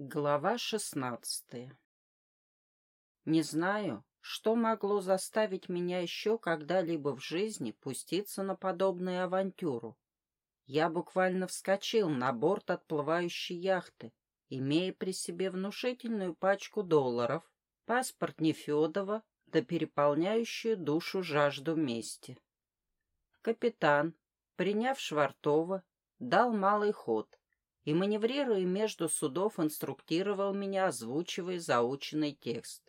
Глава шестнадцатая Не знаю, что могло заставить меня еще когда-либо в жизни пуститься на подобную авантюру. Я буквально вскочил на борт отплывающей яхты, имея при себе внушительную пачку долларов, паспорт Нефедова да переполняющую душу жажду мести. Капитан, приняв Швартова, дал малый ход, и, маневрируя между судов, инструктировал меня, озвучивая заученный текст.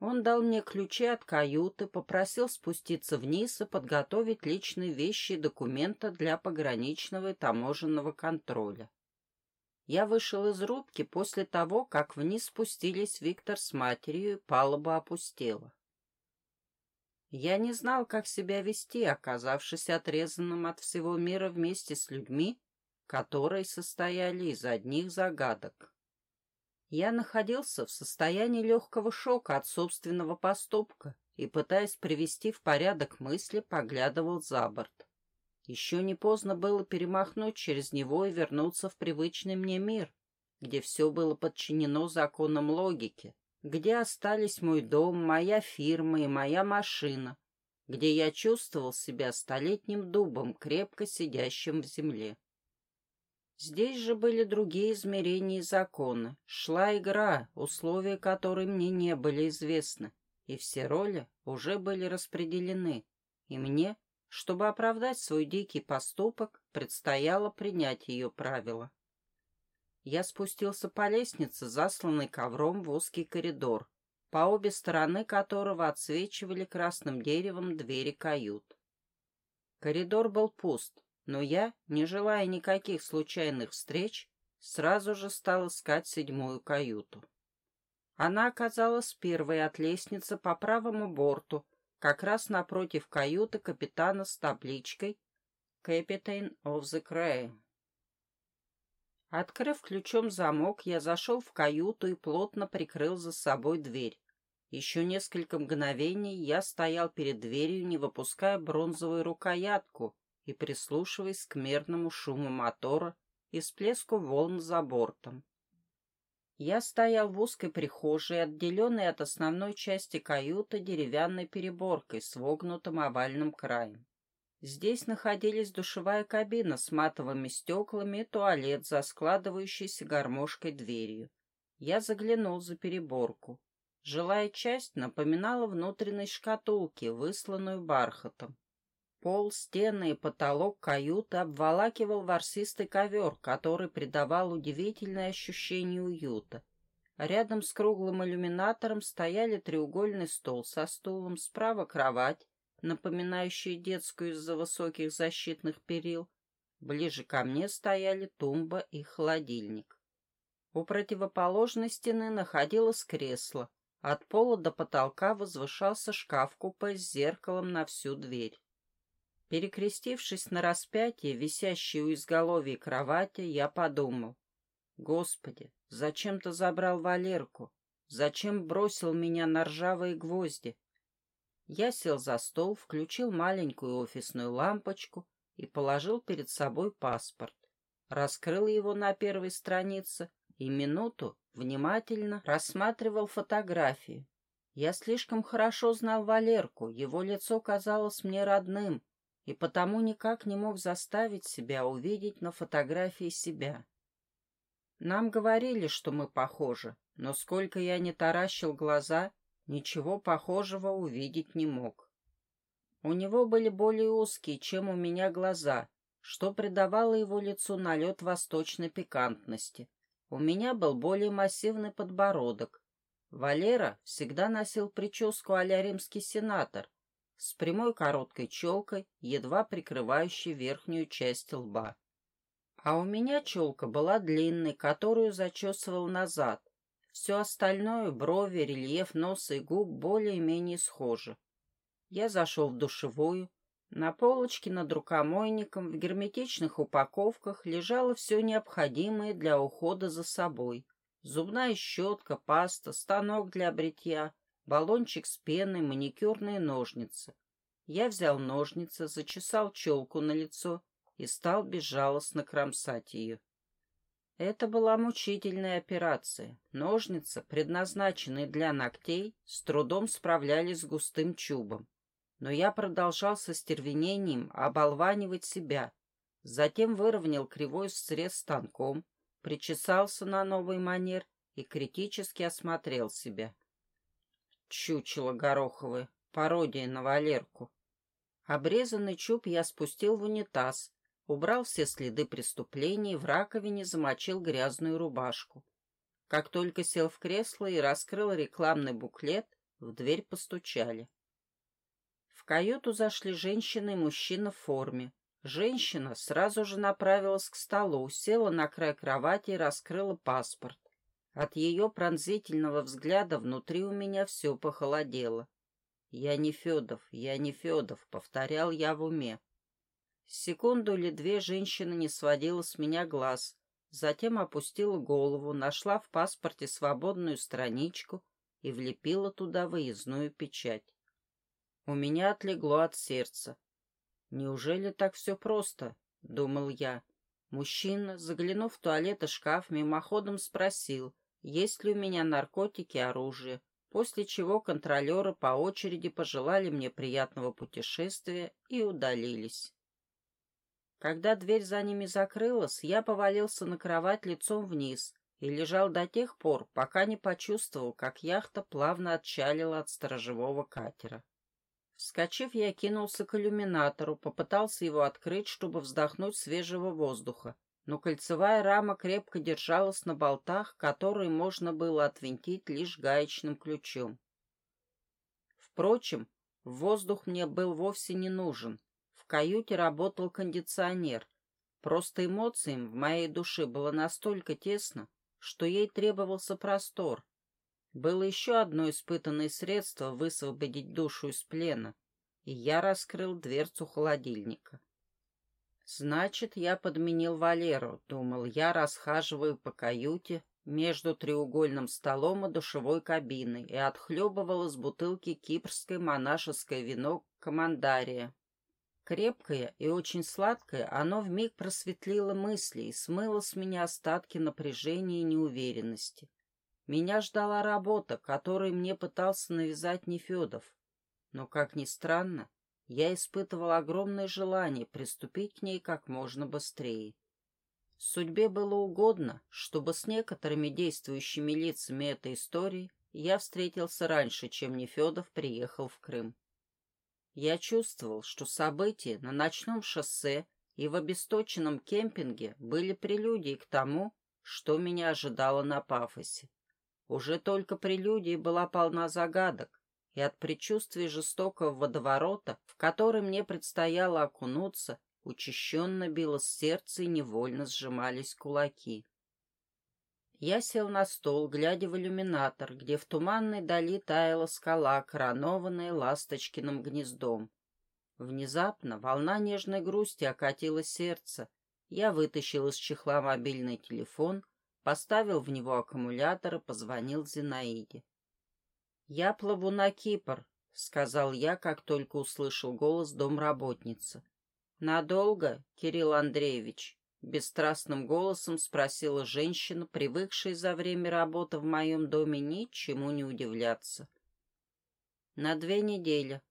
Он дал мне ключи от каюты, попросил спуститься вниз и подготовить личные вещи и документы для пограничного и таможенного контроля. Я вышел из рубки после того, как вниз спустились Виктор с матерью, и палуба опустела. Я не знал, как себя вести, оказавшись отрезанным от всего мира вместе с людьми, которые состояли из одних загадок. Я находился в состоянии легкого шока от собственного поступка и, пытаясь привести в порядок мысли, поглядывал за борт. Еще не поздно было перемахнуть через него и вернуться в привычный мне мир, где все было подчинено законам логики, где остались мой дом, моя фирма и моя машина, где я чувствовал себя столетним дубом, крепко сидящим в земле. Здесь же были другие измерения и законы. Шла игра, условия которой мне не были известны, и все роли уже были распределены. И мне, чтобы оправдать свой дикий поступок, предстояло принять ее правила. Я спустился по лестнице, засланной ковром в узкий коридор, по обе стороны которого отсвечивали красным деревом двери кают. Коридор был пуст, но я, не желая никаких случайных встреч, сразу же стал искать седьмую каюту. Она оказалась первой от лестницы по правому борту, как раз напротив каюты капитана с табличкой «Captain of the Cray». Открыв ключом замок, я зашел в каюту и плотно прикрыл за собой дверь. Еще несколько мгновений я стоял перед дверью, не выпуская бронзовую рукоятку, и прислушиваясь к мерному шуму мотора и всплеску волн за бортом. Я стоял в узкой прихожей, отделенной от основной части каюты деревянной переборкой с вогнутым овальным краем. Здесь находились душевая кабина с матовыми стеклами и туалет за складывающейся гармошкой дверью. Я заглянул за переборку. Жилая часть напоминала внутренность шкатулки, высланную бархатом. Пол, стены и потолок каюты обволакивал ворсистый ковер, который придавал удивительное ощущение уюта. Рядом с круглым иллюминатором стояли треугольный стол со стулом, справа кровать, напоминающая детскую из-за высоких защитных перил. Ближе ко мне стояли тумба и холодильник. У противоположной стены находилось кресло. От пола до потолка возвышался шкаф-купе с зеркалом на всю дверь. Перекрестившись на распятие, висящее у изголовья кровати, я подумал. Господи, зачем ты забрал Валерку? Зачем бросил меня на ржавые гвозди? Я сел за стол, включил маленькую офисную лампочку и положил перед собой паспорт. Раскрыл его на первой странице и минуту внимательно рассматривал фотографии. Я слишком хорошо знал Валерку, его лицо казалось мне родным, и потому никак не мог заставить себя увидеть на фотографии себя. Нам говорили, что мы похожи, но сколько я не таращил глаза, ничего похожего увидеть не мог. У него были более узкие, чем у меня глаза, что придавало его лицу налет восточной пикантности. У меня был более массивный подбородок. Валера всегда носил прическу а-ля римский сенатор, с прямой короткой челкой, едва прикрывающей верхнюю часть лба. А у меня челка была длинной, которую зачесывал назад. Все остальное, брови, рельеф носа и губ более-менее схожи. Я зашел в душевую. На полочке над рукомойником в герметичных упаковках лежало все необходимое для ухода за собой. Зубная щетка, паста, станок для бритья, баллончик с пеной, маникюрные ножницы. Я взял ножницы, зачесал челку на лицо и стал безжалостно кромсать ее. Это была мучительная операция. Ножницы, предназначенные для ногтей, с трудом справлялись с густым чубом. Но я продолжал со стервенением оболванивать себя. Затем выровнял кривой срез станком, причесался на новый манер и критически осмотрел себя. Чучело гороховое, пародия на Валерку. Обрезанный чуб я спустил в унитаз, убрал все следы преступления и в раковине замочил грязную рубашку. Как только сел в кресло и раскрыл рекламный буклет, в дверь постучали. В каюту зашли женщина и мужчина в форме. Женщина сразу же направилась к столу, села на край кровати и раскрыла паспорт. От ее пронзительного взгляда внутри у меня все похолодело. «Я не Федов, я не Федов», — повторял я в уме. Секунду или две женщина не сводила с меня глаз, затем опустила голову, нашла в паспорте свободную страничку и влепила туда выездную печать. У меня отлегло от сердца. «Неужели так все просто?» — думал я. Мужчина, заглянув в туалет и шкаф, мимоходом спросил, есть ли у меня наркотики и оружие, после чего контролеры по очереди пожелали мне приятного путешествия и удалились. Когда дверь за ними закрылась, я повалился на кровать лицом вниз и лежал до тех пор, пока не почувствовал, как яхта плавно отчалила от сторожевого катера. Вскочив, я кинулся к иллюминатору, попытался его открыть, чтобы вздохнуть свежего воздуха, но кольцевая рама крепко держалась на болтах, которые можно было отвинтить лишь гаечным ключом. Впрочем, воздух мне был вовсе не нужен каюте работал кондиционер. Просто эмоциям в моей душе было настолько тесно, что ей требовался простор. Было еще одно испытанное средство высвободить душу из плена, и я раскрыл дверцу холодильника. «Значит, я подменил Валеру», — думал я, расхаживая по каюте между треугольным столом и душевой кабиной и отхлебывал из бутылки кипрское монашеское вино «Командария». Крепкое и очень сладкое, оно вмиг просветлило мысли и смыло с меня остатки напряжения и неуверенности. Меня ждала работа, которую мне пытался навязать Нефедов. Но, как ни странно, я испытывал огромное желание приступить к ней как можно быстрее. Судьбе было угодно, чтобы с некоторыми действующими лицами этой истории я встретился раньше, чем Нефедов приехал в Крым. Я чувствовал, что события на ночном шоссе и в обесточенном кемпинге были прелюдией к тому, что меня ожидало на пафосе. Уже только прелюдия была полна загадок, и от предчувствия жестокого водоворота, в который мне предстояло окунуться, учащенно билось сердце и невольно сжимались кулаки. Я сел на стол, глядя в иллюминатор, где в туманной дали таяла скала, коронованная ласточкиным гнездом. Внезапно волна нежной грусти окатила сердце. Я вытащил из чехла мобильный телефон, поставил в него аккумулятор и позвонил Зинаиде. «Я плыву на Кипр», — сказал я, как только услышал голос домработницы. «Надолго, Кирилл Андреевич?» Бесстрастным голосом спросила женщина, привыкшая за время работы в моем доме ничему не удивляться. На две недели.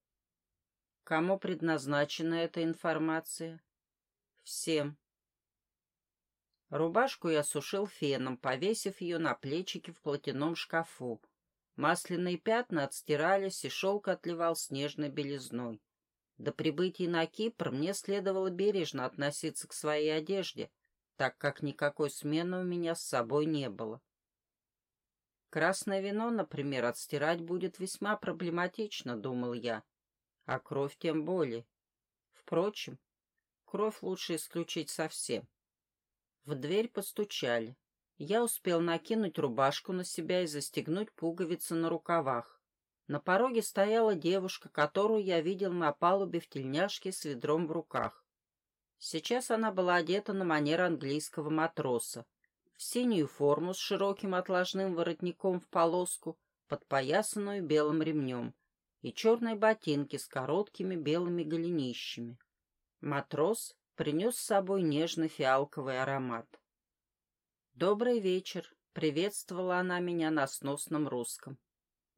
Кому предназначена эта информация? Всем. Рубашку я сушил феном, повесив ее на плечики в платяном шкафу. Масляные пятна отстирались, и шелк отливал снежной белизной. До прибытия на Кипр мне следовало бережно относиться к своей одежде, так как никакой смены у меня с собой не было. Красное вино, например, отстирать будет весьма проблематично, думал я, а кровь тем более. Впрочем, кровь лучше исключить совсем. В дверь постучали. Я успел накинуть рубашку на себя и застегнуть пуговицы на рукавах. На пороге стояла девушка, которую я видел на палубе в тельняшке с ведром в руках. Сейчас она была одета на манер английского матроса. В синюю форму с широким отложным воротником в полоску, подпоясанную белым ремнем, и черные ботинки с короткими белыми голенищами. Матрос принес с собой нежный фиалковый аромат. «Добрый вечер», — приветствовала она меня на сносном русском.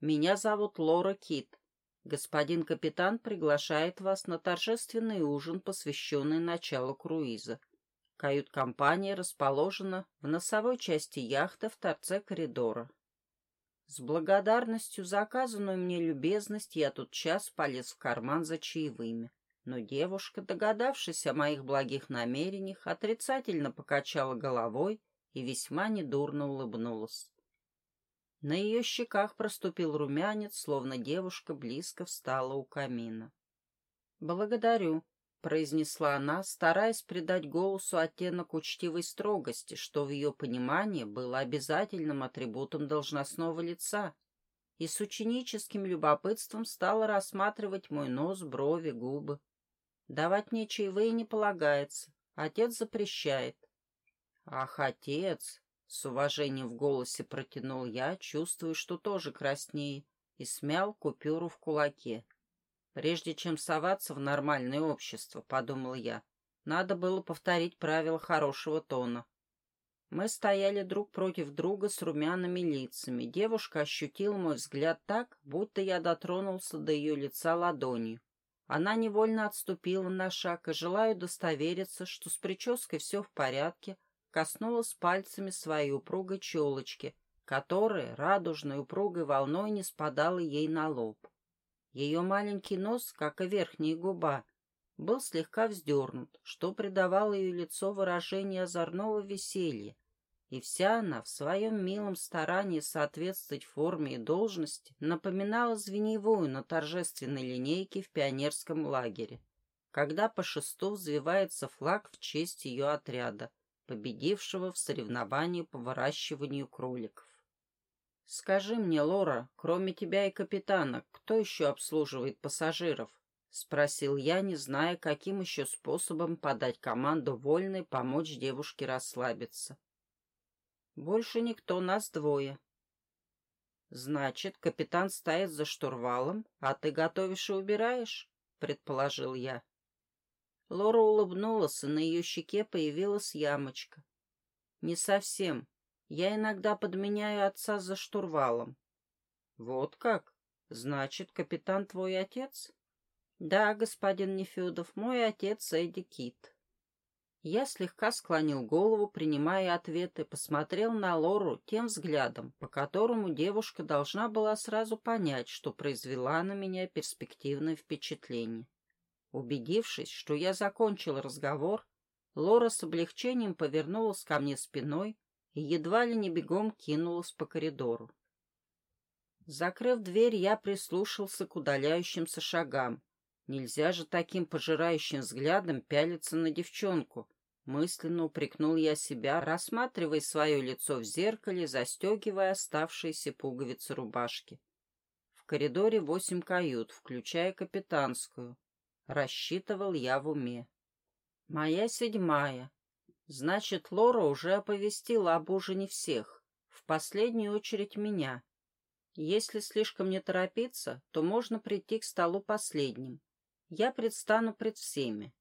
«Меня зовут Лора Кит. Господин капитан приглашает вас на торжественный ужин, посвященный началу круиза. Кают-компания расположена в носовой части яхты в торце коридора. С благодарностью за оказанную мне любезность я тут час полез в карман за чаевыми. Но девушка, догадавшись о моих благих намерениях, отрицательно покачала головой и весьма недурно улыбнулась. На ее щеках проступил румянец, словно девушка близко встала у камина. «Благодарю», — произнесла она, стараясь придать голосу оттенок учтивой строгости, что в ее понимании было обязательным атрибутом должностного лица, и с ученическим любопытством стала рассматривать мой нос, брови, губы. Давать мне чаевые не полагается, отец запрещает. Ах, отец! С уважением в голосе протянул я, чувствуя, что тоже краснее, и смял купюру в кулаке. Прежде чем соваться в нормальное общество, подумал я, надо было повторить правила хорошего тона. Мы стояли друг против друга с румяными лицами. Девушка ощутила мой взгляд так, будто я дотронулся до ее лица ладонью. Она невольно отступила на шаг и, желая удостовериться, что с прической все в порядке, коснулась пальцами своей упругой челочки, которая радужной упругой волной не спадала ей на лоб. Ее маленький нос, как и верхняя губа, был слегка вздернут, что придавало ее лицо выражение озорного веселья, и вся она в своем милом старании соответствовать форме и должности напоминала звеньевую на торжественной линейке в пионерском лагере, когда по шесту взвивается флаг в честь ее отряда — победившего в соревновании по выращиванию кроликов. «Скажи мне, Лора, кроме тебя и капитана, кто еще обслуживает пассажиров?» — спросил я, не зная, каким еще способом подать команду вольной помочь девушке расслабиться. «Больше никто, нас двое». «Значит, капитан стоит за штурвалом, а ты готовишь и убираешь?» — предположил я. Лора улыбнулась, и на ее щеке появилась ямочка. «Не совсем. Я иногда подменяю отца за штурвалом». «Вот как? Значит, капитан твой отец?» «Да, господин Нефедов, мой отец Эдди Кит». Я слегка склонил голову, принимая ответ, и посмотрел на Лору тем взглядом, по которому девушка должна была сразу понять, что произвела на меня перспективное впечатление. Убедившись, что я закончил разговор, Лора с облегчением повернулась ко мне спиной и едва ли не бегом кинулась по коридору. Закрыв дверь, я прислушался к удаляющимся шагам. Нельзя же таким пожирающим взглядом пялиться на девчонку. Мысленно упрекнул я себя, рассматривая свое лицо в зеркале, застегивая оставшиеся пуговицы рубашки. В коридоре восемь кают, включая капитанскую. Рассчитывал я в уме. Моя седьмая. Значит, Лора уже оповестила об ужине всех, в последнюю очередь меня. Если слишком не торопиться, то можно прийти к столу последним. Я предстану пред всеми.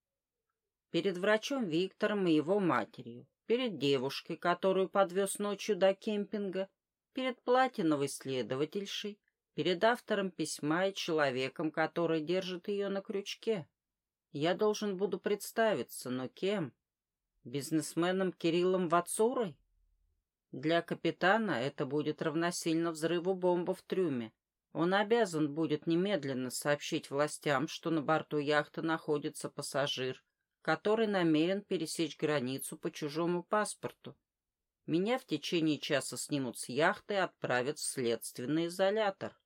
Перед врачом Виктором и его матерью, перед девушкой, которую подвез ночью до кемпинга, перед платиновой следовательшей, перед автором письма и человеком, который держит ее на крючке. Я должен буду представиться, но кем? Бизнесменом Кириллом Вацурой? Для капитана это будет равносильно взрыву бомбы в трюме. Он обязан будет немедленно сообщить властям, что на борту яхты находится пассажир, который намерен пересечь границу по чужому паспорту. Меня в течение часа снимут с яхты и отправят в следственный изолятор.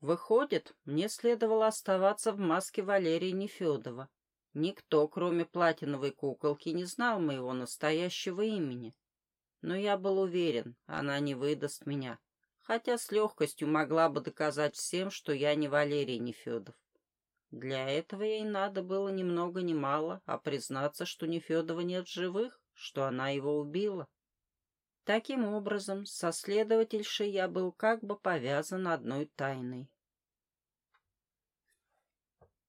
Выходит, мне следовало оставаться в маске Валерии Нефедова. Никто, кроме платиновой куколки, не знал моего настоящего имени. Но я был уверен, она не выдаст меня, хотя с легкостью могла бы доказать всем, что я не Валерий Нефедов. Для этого ей надо было ни много ни мало, а признаться, что Нефедова нет живых, что она его убила. Таким образом, со следовательшей я был как бы повязан одной тайной.